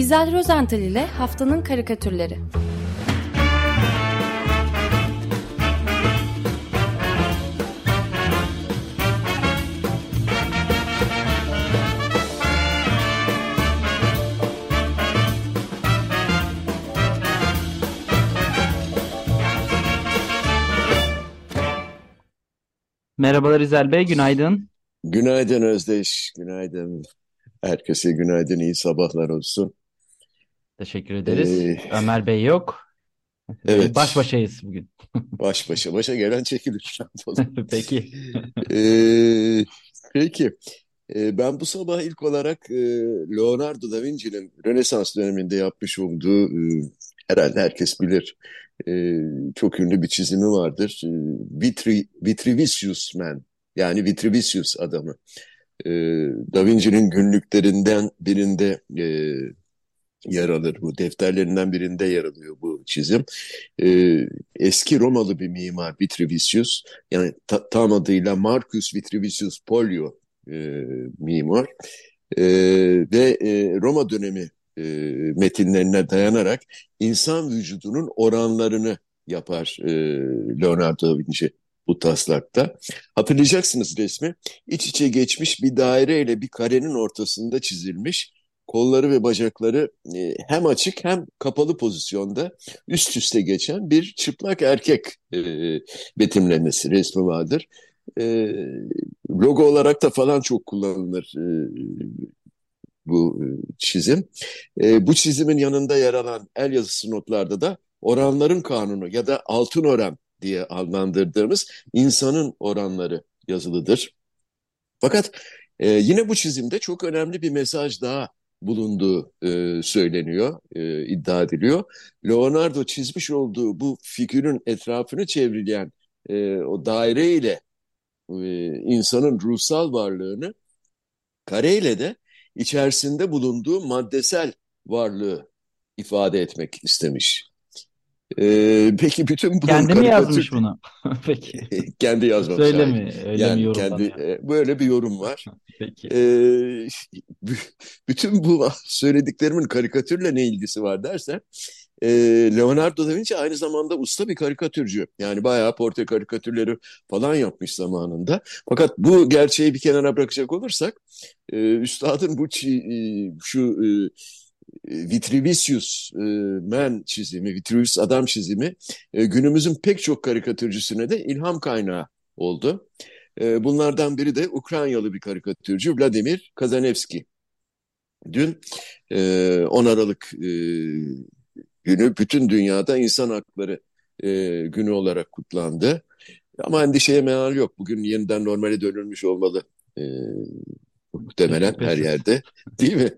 İzel Rozental ile Haftanın Karikatürleri Merhabalar İzel Bey, günaydın. Günaydın Özdeş, günaydın. Herkese günaydın, iyi sabahlar olsun. Teşekkür ederiz. Ee, Ömer Bey yok. Ee, Baş evet, başayız bugün. baş başa başa gelen çekilir. Peki. Ee, peki, Ee, ben bu sabah ilk olarak e, Leonardo da Vinci'nin Rönesans döneminde yapmış olduğu, e, herhalde herkes bilir, e, çok ünlü bir çizimi vardır. E, Vitri, Vitrivisius Man, yani Vitrivisius adamı. E, Da Vinci'nin günlüklerinden birinde e, yer alır. Bu defterlerinden birinde yer alıyor bu çizim. Ee, eski Romalı bir mimar Vitrivisius, yani ta- tam adıyla Marcus Vitrivisius Pollio e, mimar Ee, ve e, Roma dönemi e, metinlerine dayanarak insan vücudunun oranlarını yapar e, Leonardo da Vinci bu taslakta. Hatırlayacaksınız resmi. İç içe geçmiş bir daire ile bir karenin ortasında çizilmiş kolları ve bacakları e, hem açık hem kapalı pozisyonda üst üste geçen bir çıplak erkek e, betimlemesi resmi vardır. E, logo olarak da falan çok kullanılır e, bu e, çizim. E, bu çizimin yanında yer alan el yazısı notlarda da oranların kanunu ya da altın oran diye adlandırdığımız insanın oranları yazılıdır. Fakat e, yine bu çizimde çok önemli bir mesaj daha bulunduğu e, söyleniyor, e, iddia ediliyor. Leonardo çizmiş olduğu bu figürün etrafını çevreleyen e, o daire ile e, insanın ruhsal varlığını, kareyle de içerisinde bulunduğu maddesel varlığı ifade etmek istemiş. Ee, peki bütün bu Kendi mi yazmış bunu? Peki. kendi yazmamış Söyle hayır. mi? Öyle mi Yani kendi yorumlanıyor? e, böyle bir yorum var. Peki. Ee, bütün bu söylediklerimin karikatürle ne ilgisi var dersen e, Leonardo da Vinci aynı zamanda usta bir karikatürcü. Yani bayağı portre karikatürleri falan yapmış zamanında. Fakat bu gerçeği bir kenara bırakacak olursak e, üstadın bu çi- e, şu e, Vitrivisius e, Man çizimi, Vitrivisius adam çizimi e, günümüzün pek çok karikatürcüsüne de ilham kaynağı oldu. E, bunlardan biri de Ukraynalı bir karikatürcü Vladimir Kazanevski. Dün e, 10 Aralık e, günü bütün dünyada insan hakları e, günü olarak kutlandı. Ama endişeye meal yok. Bugün yeniden normale dönülmüş olmalı. E, muhtemelen her yerde. Değil mi?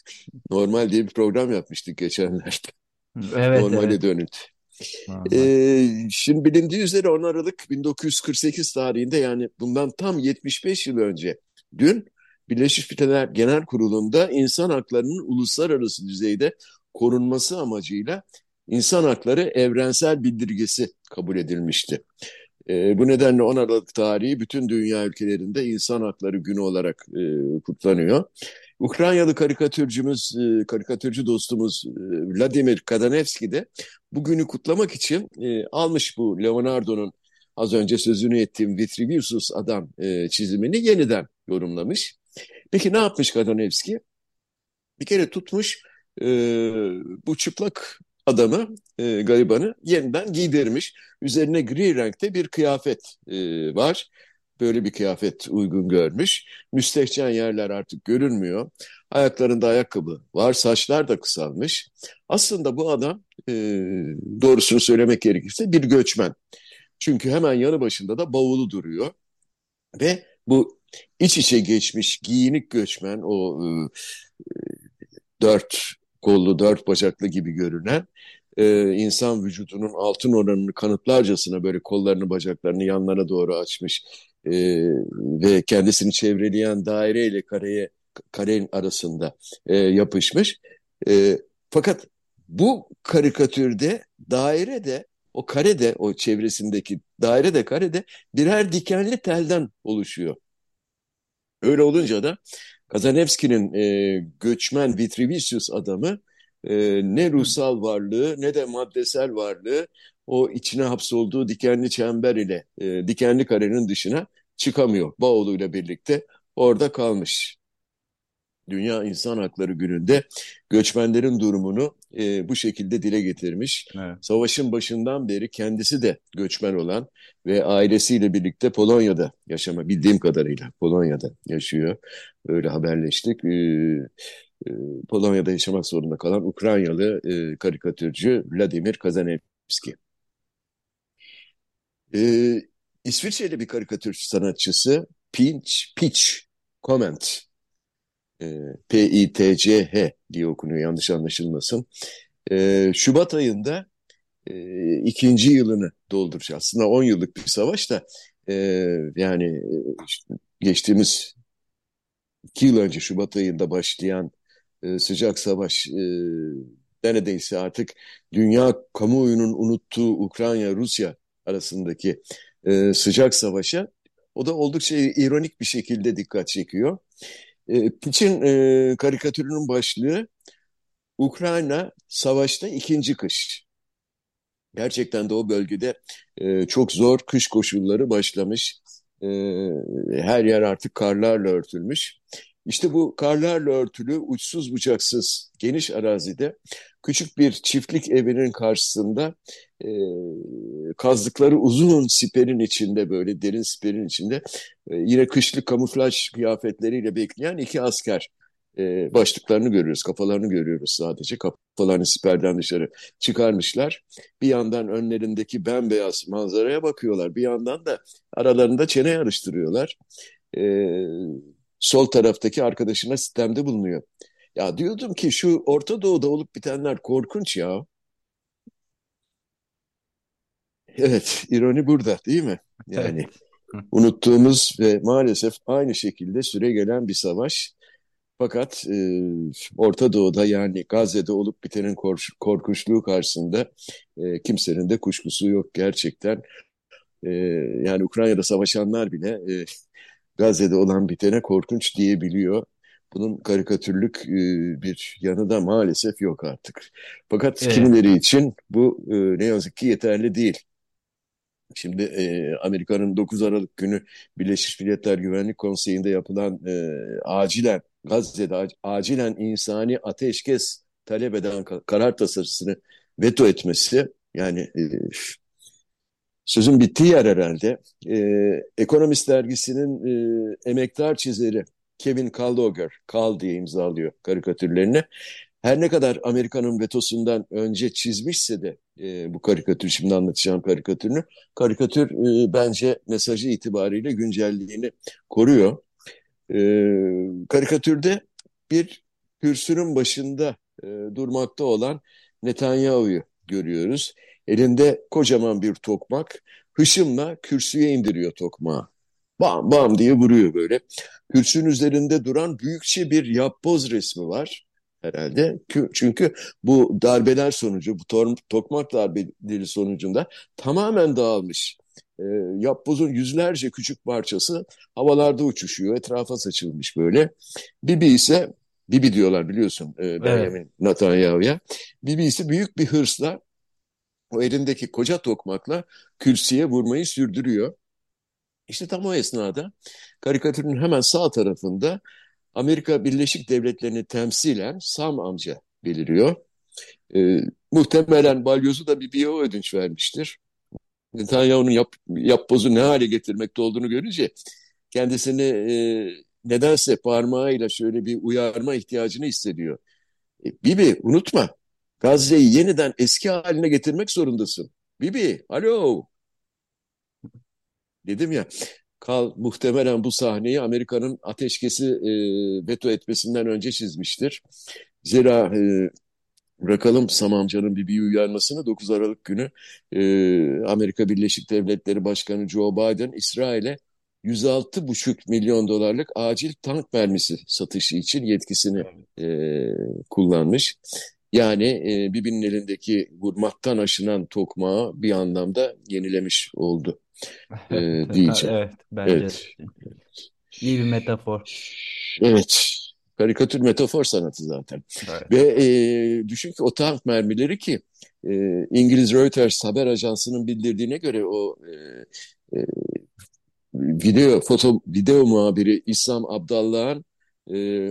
Normal diye bir program yapmıştık geçenlerde. Evet, Normale evet. dönüldü. Normal. Ee, şimdi bilindiği üzere 10 Aralık 1948 tarihinde yani bundan tam 75 yıl önce dün Birleşmiş Milletler Genel Kurulu'nda insan haklarının uluslararası düzeyde korunması amacıyla insan hakları evrensel bildirgesi kabul edilmişti. Ee, bu nedenle 10 Aralık tarihi bütün dünya ülkelerinde insan hakları günü olarak e, kutlanıyor. Ukraynalı karikatürcümüz, e, karikatürcü dostumuz e, Vladimir Kadanevski de bugünü kutlamak için e, almış bu Leonardo'nun az önce sözünü ettiğim Vitruvius adam e, çizimini yeniden yorumlamış. Peki ne yapmış Kadanevski? Bir kere tutmuş e, bu çıplak adamı, e, garibanı yeniden giydirmiş. Üzerine gri renkte bir kıyafet e, var. Böyle bir kıyafet uygun görmüş. Müstehcen yerler artık görünmüyor. Ayaklarında ayakkabı var, saçlar da kısalmış. Aslında bu adam e, doğrusunu söylemek gerekirse bir göçmen. Çünkü hemen yanı başında da bavulu duruyor. Ve bu iç içe geçmiş giyinik göçmen o e, dört kollu, dört bacaklı gibi görünen e, insan vücudunun altın oranını kanıtlarcasına böyle kollarını, bacaklarını yanlara doğru açmış e, ve kendisini çevreleyen daire ile kareye karenin arasında e, yapışmış. E, fakat bu karikatürde daire de o kare de o çevresindeki daire de kare de birer dikenli telden oluşuyor. Öyle olunca da Kazanevski'nin e, göçmen Vitrivisius adamı e, ne ruhsal varlığı ne de maddesel varlığı o içine hapsolduğu dikenli çember ile e, dikenli karenin dışına çıkamıyor. Bağolu ile birlikte orada kalmış. Dünya İnsan Hakları Günü'nde göçmenlerin durumunu e, bu şekilde dile getirmiş. Evet. Savaşın başından beri kendisi de göçmen olan ve ailesiyle birlikte Polonya'da yaşama bildiğim kadarıyla Polonya'da yaşıyor. Öyle haberleştik. E, e, Polonya'da yaşamak zorunda kalan Ukraynalı e, karikatürcü Vladimir Kazanevski. E, İsviçreli bir karikatür sanatçısı Pinch, Pitch Comment e, P-I-T-C-H diye okunuyor yanlış anlaşılmasın. E, Şubat ayında e, ikinci yılını dolduracak. Aslında 10 yıllık bir savaş da e, yani e, işte geçtiğimiz iki yıl önce Şubat ayında başlayan e, sıcak savaş e, neredeyse artık dünya kamuoyunun unuttuğu Ukrayna-Rusya arasındaki e, sıcak savaşa o da oldukça ironik bir şekilde dikkat çekiyor. E, Piç'in e, karikatürünün başlığı Ukrayna savaşta ikinci kış. Gerçekten de o bölgede e, çok zor kış koşulları başlamış. E, her yer artık karlarla örtülmüş. İşte bu karlarla örtülü, uçsuz bucaksız, geniş arazide küçük bir çiftlik evinin karşısında e, kazdıkları uzun siperin içinde böyle derin siperin içinde e, yine kışlık kamuflaj kıyafetleriyle bekleyen iki asker e, başlıklarını görüyoruz, kafalarını görüyoruz sadece. Kafalarını siperden dışarı çıkarmışlar. Bir yandan önlerindeki bembeyaz manzaraya bakıyorlar. Bir yandan da aralarında çene yarıştırıyorlar. E, sol taraftaki arkadaşına sistemde bulunuyor. Ya diyordum ki şu Orta Doğu'da olup bitenler korkunç ya. Evet, ironi burada değil mi? Yani unuttuğumuz ve maalesef aynı şekilde süre gelen bir savaş. Fakat e, Orta Doğu'da yani Gazze'de olup bitenin korkunçluğu karşısında e, kimsenin de kuşkusu yok gerçekten. E, yani Ukrayna'da savaşanlar bile e, Gazze'de olan bitene korkunç diyebiliyor. Bunun karikatürlük e, bir yanı da maalesef yok artık. Fakat evet. kimileri için bu e, ne yazık ki yeterli değil. Şimdi e, Amerika'nın 9 Aralık günü Birleşmiş Milletler Güvenlik Konseyi'nde yapılan e, acilen Gazze'de acilen insani ateşkes talep eden karar tasarısını veto etmesi yani e, sözün bittiği yer herhalde. E, Ekonomist dergisinin e, emektar çizeri Kevin Kaldogger, Kal diye imzalıyor karikatürlerini. Her ne kadar Amerika'nın vetosundan önce çizmişse de e, bu karikatür, şimdi anlatacağım karikatürünü, karikatür e, bence mesajı itibariyle güncelliğini koruyor. E, karikatürde bir kürsünün başında e, durmakta olan Netanyahu'yu görüyoruz. Elinde kocaman bir tokmak, hışımla kürsüye indiriyor tokmağı. Bam bam diye vuruyor böyle. Kürsünün üzerinde duran büyükçe bir yapboz resmi var herhalde. Çünkü bu darbeler sonucu, bu tokmak darbeleri sonucunda tamamen dağılmış. E, yapbozun yüzlerce küçük parçası havalarda uçuşuyor, etrafa saçılmış böyle. Bibi ise, Bibi diyorlar biliyorsun e, Benjamin evet. Netanyahu'ya. Bibi ise büyük bir hırsla o elindeki koca tokmakla kürsüye vurmayı sürdürüyor. İşte tam o esnada karikatürün hemen sağ tarafında Amerika Birleşik Devletleri'ni temsilen Sam amca beliriyor. E, muhtemelen balyozu da bir biyo ödünç vermiştir. Netanyahu'nun yap, yapbozu ne hale getirmekte olduğunu görünce kendisini e, nedense parmağıyla şöyle bir uyarma ihtiyacını hissediyor. E, Bibi unutma Gazze'yi yeniden eski haline getirmek zorundasın. Bibi alo dedim ya Kal muhtemelen bu sahneyi Amerika'nın ateşkesi e, veto etmesinden önce çizmiştir. Zira e, bırakalım Sam amcanın bir bir uyarmasını 9 Aralık günü e, Amerika Birleşik Devletleri Başkanı Joe Biden İsrail'e 106,5 milyon dolarlık acil tank mermisi satışı için yetkisini e, kullanmış. Yani e, Bibi'nin elindeki vurmaktan aşınan tokmağı bir anlamda yenilemiş oldu e, diyeceğim. Evet, bence Evet. iyi bir metafor. Evet. Karikatür metafor sanatı zaten. Evet. Ve e, düşün ki o tank mermileri ki e, İngiliz Reuters haber ajansının bildirdiğine göre o e, e, video foto video muhabiri İslam Abdallah'ın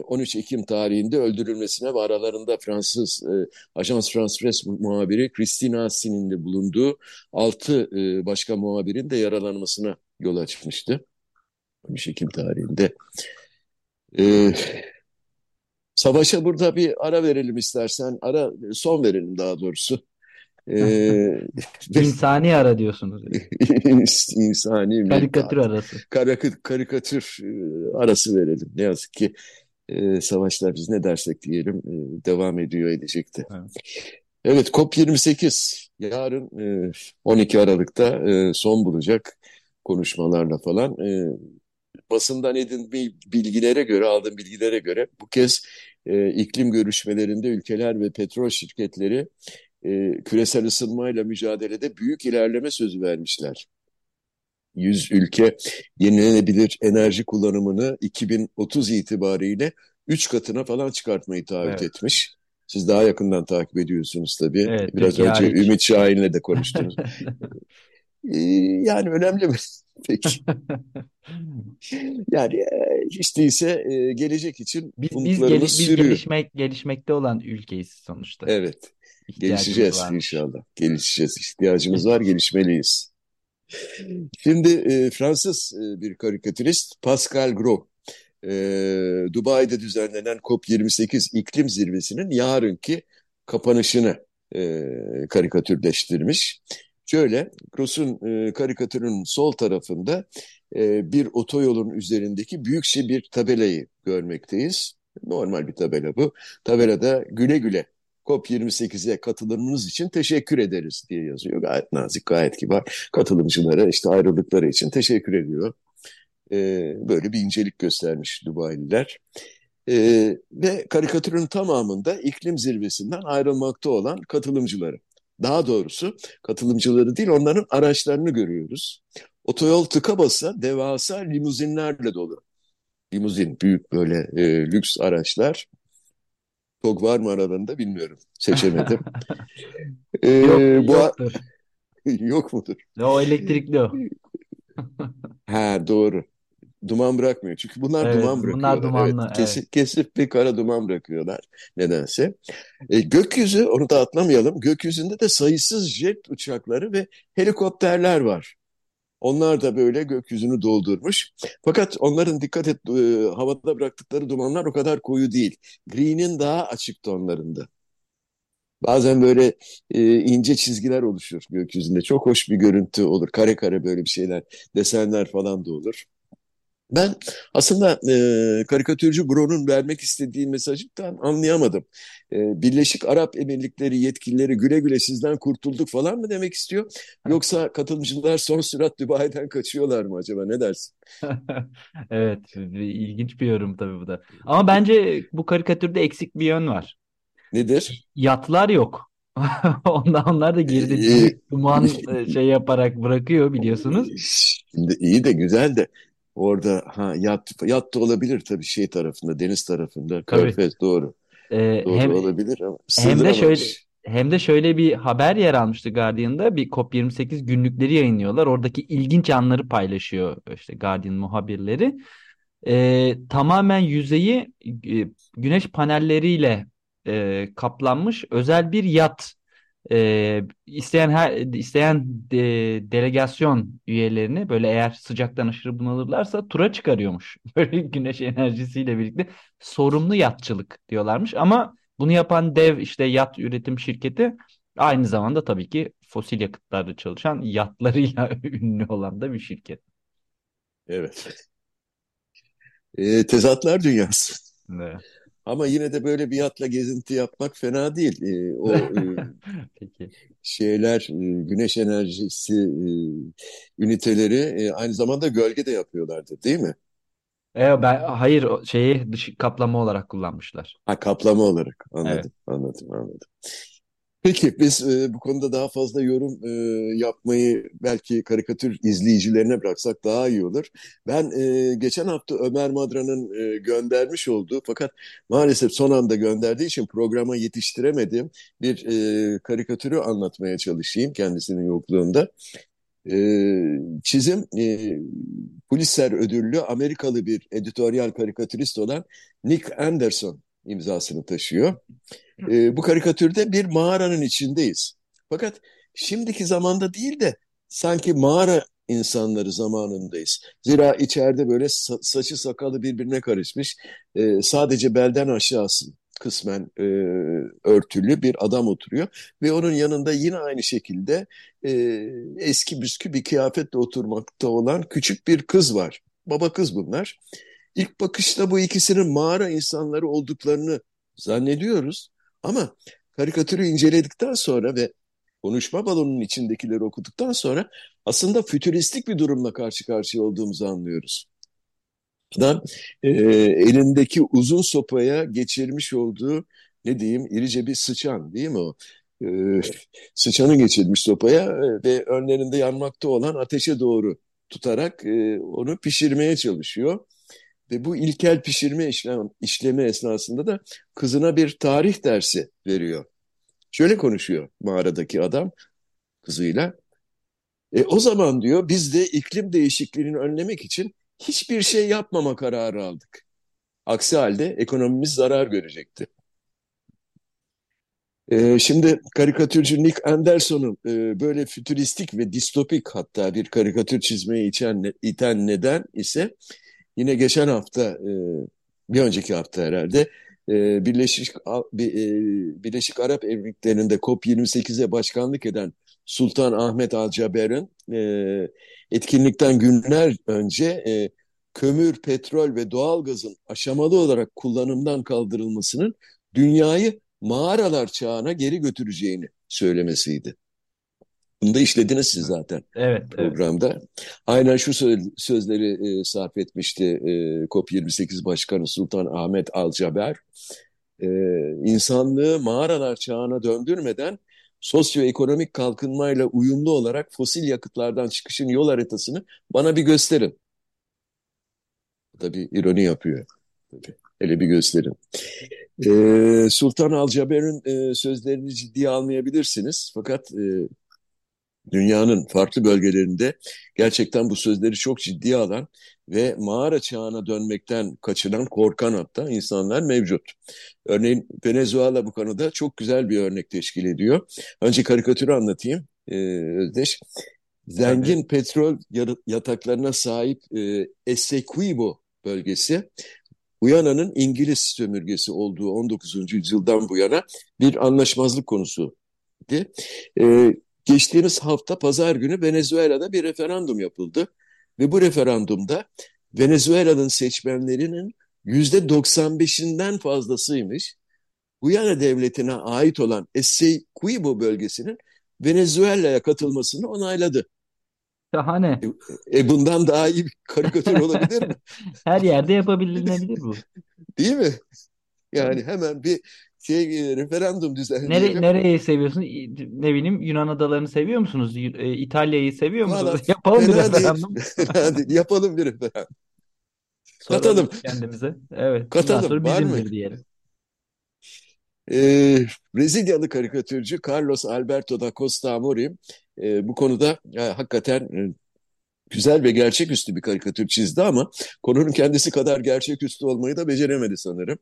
13 Ekim tarihinde öldürülmesine ve aralarında Fransız e, Ajans France Presse muhabiri Christine Assin'in de bulunduğu 6 e, başka muhabirin de yaralanmasına yol açmıştı. 13 Ekim tarihinde. E, savaşa burada bir ara verelim istersen. Ara son verelim daha doğrusu. Ee, İnsani ara diyorsunuz. İnsani Karikatür arası. Karik karikatür arası verelim. Ne yazık ki e, savaşlar biz ne dersek diyelim e, devam ediyor edecekti. Evet. evet COP28 yarın e, 12 Aralık'ta e, son bulacak konuşmalarla falan. E, basından edindiğim bilgilere göre, aldığım bilgilere göre bu kez e, iklim görüşmelerinde ülkeler ve petrol şirketleri e, küresel ısınmayla mücadelede büyük ilerleme sözü vermişler. 100 ülke yenilenebilir enerji kullanımını 2030 itibariyle 3 katına falan çıkartmayı taahhüt evet. etmiş. Siz daha yakından takip ediyorsunuz tabii. Evet, Biraz önce hariç. Ümit Şahin'le de konuştunuz. ee, yani önemli mi? Peki. yani hiç değilse gelecek için biz, biz, gel biz sürüyor. gelişmek, gelişmekte olan ülkeyiz sonuçta. Evet. Gelişeceğiz varmış. inşallah. Gelişeceğiz. İhtiyacımız var, gelişmeliyiz. Şimdi e, Fransız e, bir karikatürist Pascal Gros, e, Dubai'de düzenlenen COP28 iklim zirvesinin yarınki kapanışını e, karikatürleştirmiş. Şöyle, Gross'un e, karikatürün sol tarafında e, bir otoyolun üzerindeki büyükçe bir tabelayı görmekteyiz. Normal bir tabela bu. Tabelada güle güle COP28'e katılımınız için teşekkür ederiz diye yazıyor. Gayet nazik, gayet kibar. Katılımcılara işte ayrıldıkları için teşekkür ediyor. Ee, böyle bir incelik göstermiş Dubai'liler. Ee, ve karikatürün tamamında iklim zirvesinden ayrılmakta olan katılımcıları. Daha doğrusu katılımcıları değil onların araçlarını görüyoruz. Otoyol tıka basa devasa limuzinlerle dolu. Limuzin büyük böyle e, lüks araçlar. Çok var mı aralarında bilmiyorum. Seçemedim. ee, Yok, bu yoktur. Yok mudur? O elektrikli o. ha doğru. Duman bırakmıyor. Çünkü bunlar Evet, duman bunlar bırakıyorlar. dumanlı. Evet, Evet. kesip, kesip bir kara duman bırakıyorlar nedense. E, gökyüzü, onu da atlamayalım. Gökyüzünde de sayısız jet uçakları ve helikopterler var. Onlar da böyle gökyüzünü doldurmuş. Fakat onların dikkat et e, havada bıraktıkları dumanlar o kadar koyu değil. Green'in daha açık tonlarında. Bazen böyle e, ince çizgiler oluşur gökyüzünde. Çok hoş bir görüntü olur. Kare kare böyle bir şeyler, desenler falan da olur. Ben aslında e, karikatürcü Bro'nun vermek istediği mesajı tam anlayamadım. E, Birleşik Arap Emirlikleri yetkilileri güle güle sizden kurtulduk falan mı demek istiyor? Yoksa katılımcılar son sürat Dubai'den kaçıyorlar mı acaba ne dersin? Evet, ilginç bir yorum tabii bu da. Ama bence bu karikatürde eksik bir yön var. Nedir? Yatlar yok. Onlar, onlar da büyük duman e, şey yaparak bırakıyor biliyorsunuz. Şimdi iyi de güzel de orada ha yat yat da olabilir tabii şey tarafında deniz tarafında Tabii. Körfez doğru E, doğru hem olabilir ama hem de şöyle hem de şöyle bir haber yer almıştı Guardian'da. Bir COP28 günlükleri yayınlıyorlar. Oradaki ilginç anları paylaşıyor işte Guardian muhabirleri. E, tamamen yüzeyi e, güneş panelleriyle e, kaplanmış özel bir yat. E, isteyen her isteyen de- delegasyon üyelerini böyle eğer sıcaktan aşırı bunalırlarsa tura çıkarıyormuş. Böyle güneş enerjisiyle birlikte sorumlu yatçılık diyorlarmış. Ama bunu yapan dev işte yat üretim şirketi aynı zamanda tabii ki fosil yakıtlarda çalışan yatlarıyla ünlü olan da bir şirket. Evet. E, tezatlar dünyası. Evet. Ama yine de böyle bir yatla gezinti yapmak fena değil. E, o e, Peki. şeyler, e, güneş enerjisi e, üniteleri e, aynı zamanda gölge de yapıyorlardı, değil mi? E, ben hayır o şeyi dış kaplama olarak kullanmışlar. Ha kaplama olarak. Evet. Anladım, anladım, anladım. Peki biz e, bu konuda daha fazla yorum e, yapmayı belki karikatür izleyicilerine bıraksak daha iyi olur. Ben e, geçen hafta Ömer Madra'nın e, göndermiş olduğu fakat maalesef son anda gönderdiği için programa yetiştiremedim bir e, karikatürü anlatmaya çalışayım kendisinin yokluğunda. E, çizim e, Pulitzer ödüllü Amerikalı bir editoryal karikatürist olan Nick Anderson imzasını taşıyor. E, bu karikatürde bir mağaranın içindeyiz. Fakat şimdiki zamanda değil de sanki mağara insanları zamanındayız. Zira içeride böyle sa- saçı sakalı birbirine karışmış, e, sadece belden aşağısı kısmen e, örtülü bir adam oturuyor ve onun yanında yine aynı şekilde e, eski büskü bir kıyafetle oturmakta olan küçük bir kız var. Baba kız bunlar. İlk bakışta bu ikisinin mağara insanları olduklarını zannediyoruz. Ama karikatürü inceledikten sonra ve konuşma balonunun içindekileri okuduktan sonra aslında fütüristik bir durumla karşı karşıya olduğumuzu anlıyoruz. Adam e, elindeki uzun sopaya geçirmiş olduğu ne diyeyim irice bir sıçan değil mi o? E, sıçanı geçirmiş sopaya e, ve önlerinde yanmakta olan ateşe doğru tutarak e, onu pişirmeye çalışıyor. Ve bu ilkel pişirme işlem, işlemi esnasında da kızına bir tarih dersi veriyor. Şöyle konuşuyor mağaradaki adam kızıyla. E, o zaman diyor biz de iklim değişikliğini önlemek için hiçbir şey yapmama kararı aldık. Aksi halde ekonomimiz zarar görecekti. E, şimdi karikatürcü Nick Anderson'un e, böyle fütüristik ve distopik hatta bir karikatür çizmeye iten, iten neden ise Yine geçen hafta, e, bir önceki hafta herhalde e, Birleşik e, Birleşik Arap Emirlikleri'nde COP28'e başkanlık eden Sultan Ahmet Al Jaber'in etkinlikten günler önce kömür, petrol ve doğalgazın aşamalı olarak kullanımdan kaldırılmasının dünyayı mağaralar çağına geri götüreceğini söylemesiydi. Bunu da işlediniz siz zaten evet, programda. Evet. Aynen şu sözleri e, sarf etmişti e, COP28 Başkanı Sultan Ahmet Alcaber. E, insanlığı mağaralar çağına döndürmeden sosyoekonomik kalkınmayla uyumlu olarak fosil yakıtlardan çıkışın yol haritasını bana bir gösterin. Tabii ironi yapıyor. Tabii. Hele bir gösterin. Ee, Sultan Alcaber'in e, sözlerini ciddiye almayabilirsiniz. Fakat e, dünyanın farklı bölgelerinde gerçekten bu sözleri çok ciddiye alan ve mağara çağına dönmekten kaçıran, korkan hatta insanlar mevcut. Örneğin Venezuela bu konuda çok güzel bir örnek teşkil ediyor. Önce karikatürü anlatayım e, Özdeş. Zengin evet. petrol yataklarına sahip e, Essequibo bölgesi Guyana'nın İngiliz sömürgesi olduğu 19. yüzyıldan bu yana bir anlaşmazlık konusu. E, Geçtiğimiz hafta pazar günü Venezuela'da bir referandum yapıldı ve bu referandumda Venezuela'nın seçmenlerinin yüzde 95'inden fazlasıymış Guyana devletine ait olan Essequibo bölgesinin Venezuela'ya katılmasını onayladı. Şahane. E, e bundan daha iyi bir karikatür olabilir mi? Her yerde yapabilinebilir bu. Değil mi? Yani hemen bir şey referandum düzenleyelim. Nere, nereyi seviyorsun? Ne bileyim Yunan adalarını seviyor musunuz? E, İtalya'yı seviyor musunuz? Valla, Yapalım bir referandum. Değil, değil. Yapalım bir referandum. Katalım. Kendimize. Evet. Katalım. Sonra Var mı? diyelim. Ee, Brezilyalı karikatürcü Carlos Alberto da Costa Amorim e, bu konuda e, hakikaten e, güzel ve gerçeküstü bir karikatür çizdi ama konunun kendisi kadar gerçeküstü olmayı da beceremedi sanırım.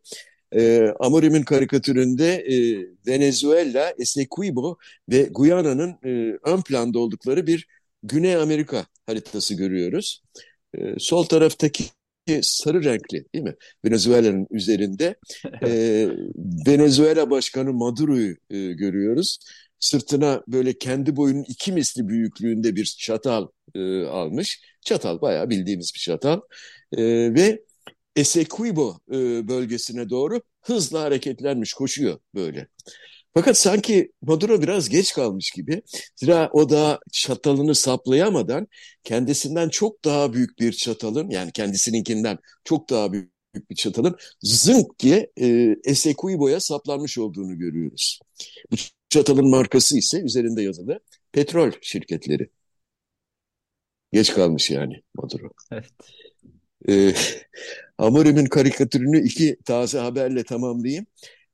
E, Amorim'in karikatüründe e, Venezuela, Essequibo ve Guyana'nın e, ön planda oldukları bir Güney Amerika haritası görüyoruz. E, sol taraftaki sarı renkli değil mi? Venezuela'nın üzerinde e, Venezuela Başkanı Maduro'yu e, görüyoruz. Sırtına böyle kendi boyunun iki misli büyüklüğünde bir çatal e, almış. Çatal bayağı bildiğimiz bir çatal. E, ve Essequibo e, bölgesine doğru hızla hareketlenmiş, koşuyor böyle. Fakat sanki Maduro biraz geç kalmış gibi. Zira o da çatalını saplayamadan kendisinden çok daha büyük bir çatalın yani kendisininkinden çok daha büyük bir çatalın zınk diye e, Essequibo'ya saplanmış olduğunu görüyoruz. Bu Çatal'ın markası ise üzerinde yazılı petrol şirketleri. Geç kalmış yani Maduro. Evet. Ee, Amorim'in karikatürünü iki taze haberle tamamlayayım.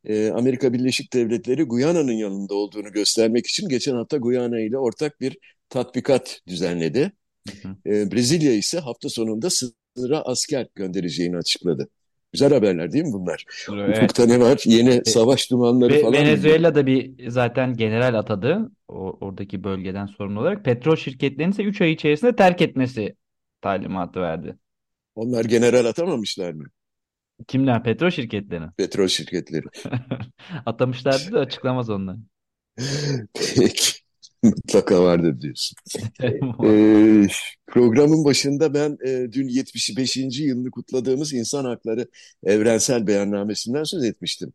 Ee, Amerika Birleşik Devletleri Guyana'nın yanında olduğunu göstermek için geçen hafta Guyana ile ortak bir tatbikat düzenledi. Hı hı. Ee, Brezilya ise hafta sonunda sınıra asker göndereceğini açıkladı. Güzel haberler değil mi bunlar? Evet. Ufukta ne var? Yeni e, savaş dumanları Ve, falan. Venezuela bir zaten general atadı. O, oradaki bölgeden sorumlu olarak. Petrol şirketlerinin ise 3 ay içerisinde terk etmesi talimatı verdi. Onlar general atamamışlar mı? Kimler? Petrol şirketleri. Petrol şirketleri. Atamışlardı da açıklamaz onlar. Peki. Mutlaka vardır diyorsun. ee, programın başında ben e, dün 75. yılını kutladığımız İnsan Hakları Evrensel Beyannamesi'nden söz etmiştim.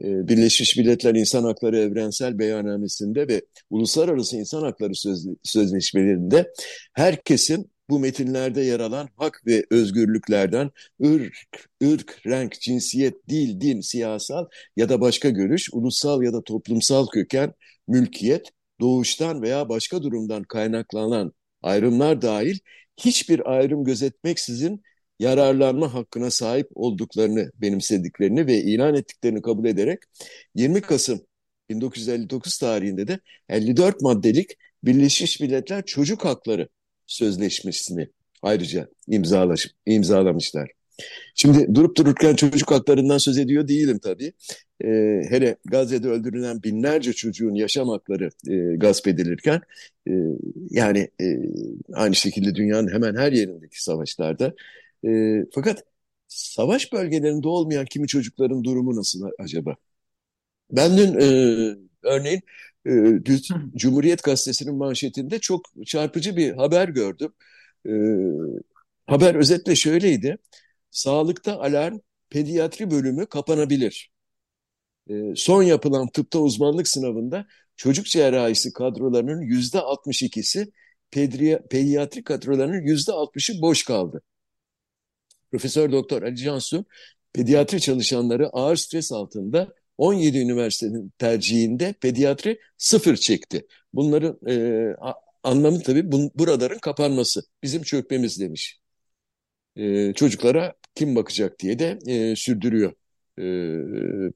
E, Birleşmiş Milletler İnsan Hakları Evrensel Beyannamesi'nde ve Uluslararası İnsan Hakları Söz, Sözleşmelerinde herkesin bu metinlerde yer alan hak ve özgürlüklerden ırk, ırk, renk, cinsiyet, dil, din, siyasal ya da başka görüş, ulusal ya da toplumsal köken, mülkiyet, doğuştan veya başka durumdan kaynaklanan ayrımlar dahil hiçbir ayrım gözetmeksizin yararlanma hakkına sahip olduklarını benimsediklerini ve ilan ettiklerini kabul ederek 20 Kasım 1959 tarihinde de 54 maddelik Birleşmiş Milletler Çocuk Hakları Sözleşmesini ayrıca imzalaş, imzalamışlar. Şimdi durup dururken çocuk haklarından söz ediyor değilim tabii. Ee, hele Gazze'de öldürülen binlerce çocuğun yaşam hakları e, gasp edilirken e, yani e, aynı şekilde dünyanın hemen her yerindeki savaşlarda e, fakat savaş bölgelerinde olmayan kimi çocukların durumu nasıl acaba? Ben dün e, örneğin e, Cumhuriyet Gazetesi'nin manşetinde çok çarpıcı bir haber gördüm. Haber özetle şöyleydi. Sağlıkta alarm pediatri bölümü kapanabilir. Son yapılan tıpta uzmanlık sınavında çocuk cerrahisi kadrolarının yüzde 62'si pediatri kadrolarının yüzde 60'ı boş kaldı. Profesör Doktor Ali Cansu pediatri çalışanları ağır stres altında 17 üniversitenin tercihinde pediatri sıfır çekti. Bunların e, anlamı tabii bun, buraların kapanması, bizim çökmemiz demiş. E, çocuklara kim bakacak diye de e, sürdürüyor e,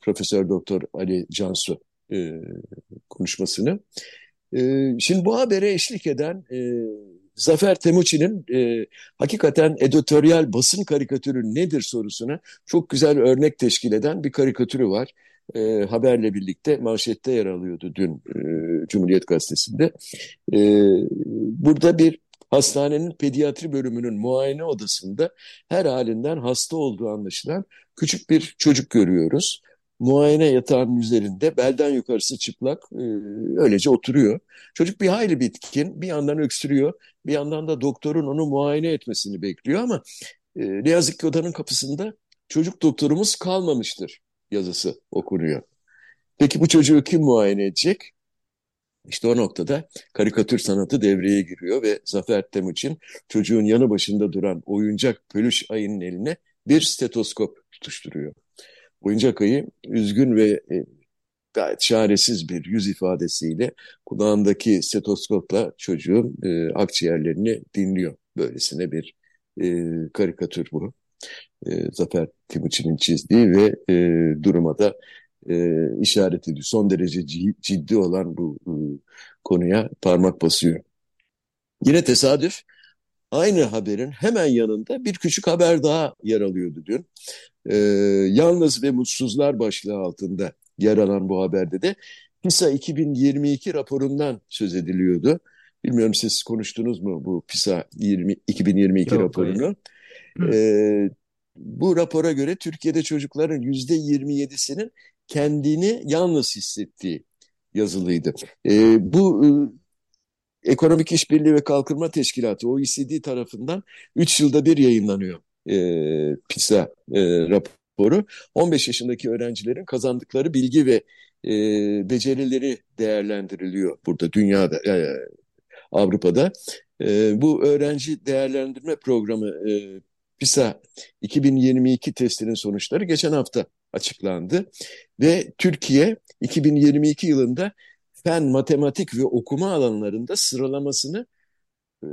Profesör Doktor Ali Cansu e, konuşmasını. E, şimdi bu habere eşlik eden e, Zafer Temuçin'in e, hakikaten editoryal basın karikatürü nedir sorusuna çok güzel örnek teşkil eden bir karikatürü var e, haberle birlikte manşette yer alıyordu dün e, Cumhuriyet Gazetesi'nde. E, burada bir hastanenin pediatri bölümünün muayene odasında her halinden hasta olduğu anlaşılan küçük bir çocuk görüyoruz. Muayene yatağının üzerinde belden yukarısı çıplak e, öylece oturuyor. Çocuk bir hayli bitkin bir yandan öksürüyor bir yandan da doktorun onu muayene etmesini bekliyor ama e, ne yazık ki odanın kapısında çocuk doktorumuz kalmamıştır yazısı okunuyor. Peki bu çocuğu kim muayene edecek? İşte o noktada karikatür sanatı devreye giriyor ve Zafer Temuçin çocuğun yanı başında duran oyuncak pölüş ayının eline bir stetoskop tutuşturuyor. Oyuncak ayı üzgün ve e, gayet çaresiz bir yüz ifadesiyle kulağındaki stetoskopla çocuğun e, akciğerlerini dinliyor. Böylesine bir e, karikatür bu e, Zafer Timuçin'in çizdiği ve e, duruma da e, işaret ediyor. Son derece ciddi olan bu e, konuya parmak basıyor. Yine tesadüf aynı haberin hemen yanında bir küçük haber daha yer alıyordu dün. E, Yalnız ve Mutsuzlar başlığı altında yer alan bu haberde de PISA 2022 raporundan söz ediliyordu. Bilmiyorum siz konuştunuz mu bu PISA 20, 2022 Yok, raporunu? Ee, bu rapora göre Türkiye'de çocukların yüzde 27'sinin kendini yalnız hissettiği yazılıydı. E, bu e, Ekonomik İşbirliği ve Kalkınma Teşkilatı OECD tarafından 3 yılda bir yayınlanıyor e, PISA e, raporu. 15 yaşındaki öğrencilerin kazandıkları bilgi ve e, becerileri değerlendiriliyor burada dünyada, e, Avrupa'da. E, bu öğrenci değerlendirme programı e, PISA 2022 testinin sonuçları geçen hafta açıklandı ve Türkiye 2022 yılında fen, matematik ve okuma alanlarında sıralamasını e,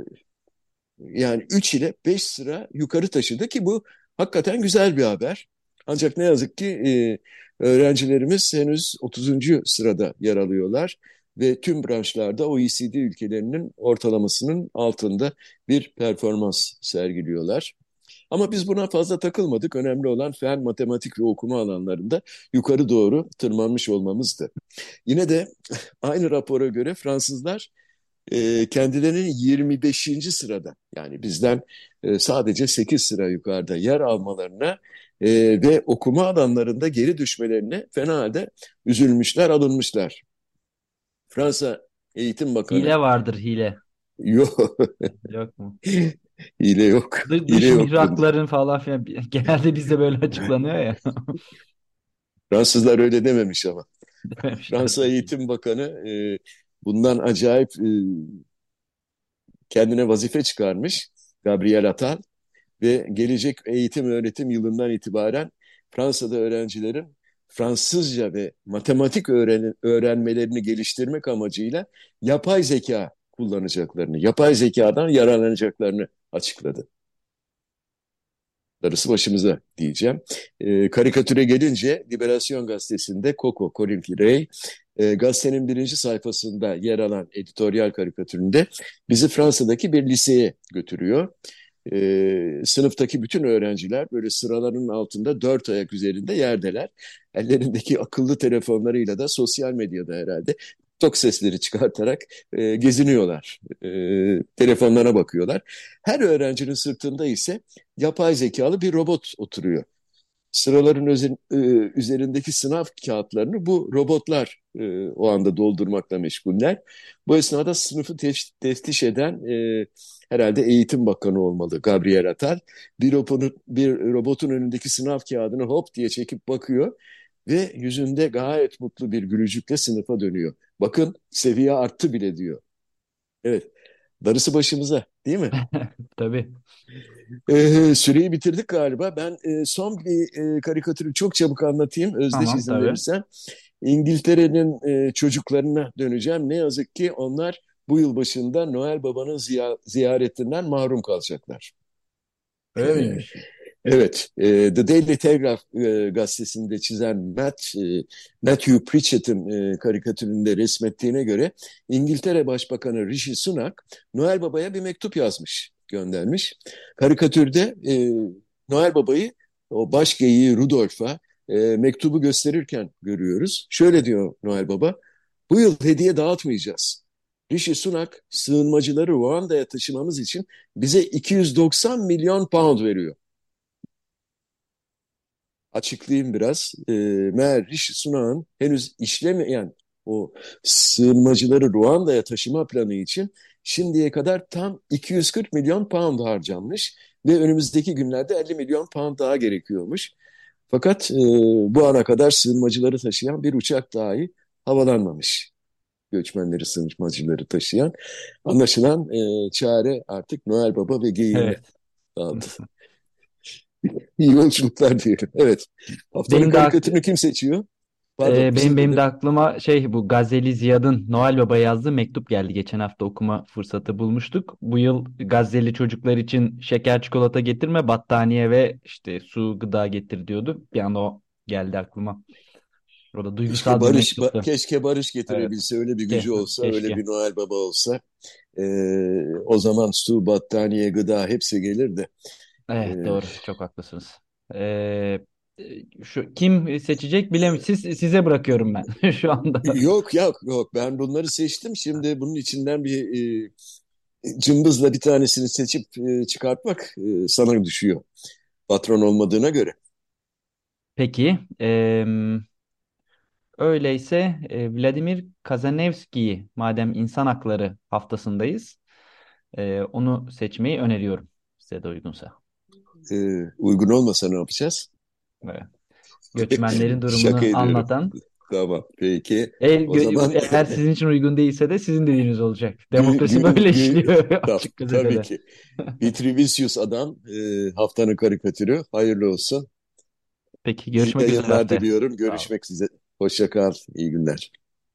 yani 3 ile 5 sıra yukarı taşıdı ki bu hakikaten güzel bir haber. Ancak ne yazık ki e, öğrencilerimiz henüz 30. sırada yer alıyorlar ve tüm branşlarda OECD ülkelerinin ortalamasının altında bir performans sergiliyorlar. Ama biz buna fazla takılmadık. Önemli olan fen, matematik ve okuma alanlarında yukarı doğru tırmanmış olmamızdı. Yine de aynı rapora göre Fransızlar e, kendilerinin 25. sırada yani bizden e, sadece 8 sıra yukarıda yer almalarına e, ve okuma alanlarında geri düşmelerine fena halde üzülmüşler, alınmışlar. Fransa Eğitim Bakanı... Hile vardır hile. Yok. Yok mu? Hile yok. Dış Hile yok. mihrakların falan filan genelde bizde böyle açıklanıyor ya. Fransızlar öyle dememiş ama. Dememişler. Fransa Eğitim Bakanı e, bundan acayip e, kendine vazife çıkarmış Gabriel Attal ve gelecek eğitim öğretim yılından itibaren Fransa'da öğrencilerin Fransızca ve matematik öğren öğrenmelerini geliştirmek amacıyla yapay zeka kullanacaklarını, yapay zekadan yararlanacaklarını açıkladı. Darısı başımıza diyeceğim. E, karikatüre gelince Liberasyon gazetesinde Coco Corinthi Ray e, gazetenin birinci sayfasında yer alan editoryal karikatüründe bizi Fransa'daki bir liseye götürüyor. E, sınıftaki bütün öğrenciler böyle sıraların altında dört ayak üzerinde yerdeler. Ellerindeki akıllı telefonlarıyla da sosyal medyada herhalde tok sesleri çıkartarak e, geziniyorlar. E, telefonlarına bakıyorlar. Her öğrencinin sırtında ise yapay zekalı bir robot oturuyor. Sıraların özel, e, üzerindeki sınav kağıtlarını bu robotlar e, o anda doldurmakla meşguller. Bu esnada sınıfı tef teftiş eden e, herhalde Eğitim Bakanı olmalı Gabriel Attal. Bir, robotun, bir robotun önündeki sınav kağıdını hop diye çekip bakıyor ve yüzünde gayet mutlu bir gülücükle sınıfa dönüyor. Bakın seviye arttı bile diyor. Evet, darısı başımıza değil mi? Tabii. Ee, süreyi bitirdik galiba. Ben e, son bir e, karikatürü çok çabuk anlatayım. Özdeş Tamam, izin tabii. verirsen. İngiltere'nin e, çocuklarına döneceğim. Ne yazık ki onlar bu yıl başında Noel Baba'nın ziya- ziyaretinden mahrum kalacaklar. Öyle miymiş? Evet, e, The Daily Telegraph e, gazetesinde çizen Matt, e, Matthew Pritchett'in e, karikatüründe resmettiğine göre İngiltere Başbakanı Rishi Sunak Noel Baba'ya bir mektup yazmış, göndermiş. Karikatürde e, Noel Baba'yı o baş geyiği Rudolf'a e, mektubu gösterirken görüyoruz. Şöyle diyor Noel Baba, bu yıl hediye dağıtmayacağız. Rishi Sunak sığınmacıları Ruanda'ya taşımamız için bize 290 milyon pound veriyor açıklayayım biraz. E, meğer Rishi Sunak'ın henüz işlemeyen o sığınmacıları Ruanda'ya taşıma planı için şimdiye kadar tam 240 milyon pound harcanmış ve önümüzdeki günlerde 50 milyon pound daha gerekiyormuş. Fakat e, bu ana kadar sığınmacıları taşıyan bir uçak dahi havalanmamış. Göçmenleri, sığınmacıları taşıyan. Anlaşılan e, çare artık Noel Baba ve geyiğine Evet. kaldı. İyi yolculuklar diyelim. Evet. Haftanın Benim karikatürünü kim seçiyor? Pardon, Ee, benim benim de aklıma şey bu Gazeli Ziyad'ın Noel Baba yazdığı mektup geldi. Geçen hafta okuma fırsatı bulmuştuk. Bu yıl Gazeli çocuklar için şeker çikolata getirme, battaniye ve işte su gıda getir diyordu. Bir anda o geldi aklıma. O da Keşke duygusal bir Barış, ba- mektuptu. keşke Barış Evet. getirebilse, öyle bir gücü olsa, öyle Keşke. bir Noel Baba olsa. Ee, o zaman su, battaniye, gıda hepsi gelirdi. Evet Ee, doğru. Çok haklısınız. Ee, şu kim seçecek bilemiyorum. Siz size bırakıyorum ben şu anda. yok yok yok ben bunları seçtim. Şimdi bunun içinden bir e, cımbızla bir tanesini seçip e, çıkartmak e, sana düşüyor. Patron olmadığına göre. Peki. em, öyleyse e, Vladimir Kazanevski'yi madem insan hakları haftasındayız e, onu seçmeyi öneriyorum. Size de uygunsa. Ee, uygun olmasa ne yapacağız? Evet. Göçmenlerin durumunu anlatan. Tamam, peki. E, O zaman eğer sizin için uygun değilse de sizin dediğiniz olacak. Demokrasi böyle işliyor açık tabii ki. Vitrivisius adam e, haftanın karikatürü. Hayırlı olsun. Peki görüşmek üzere yayınlar diliyorum. Görüşmek üzere. Hoşça kal. İyi günler.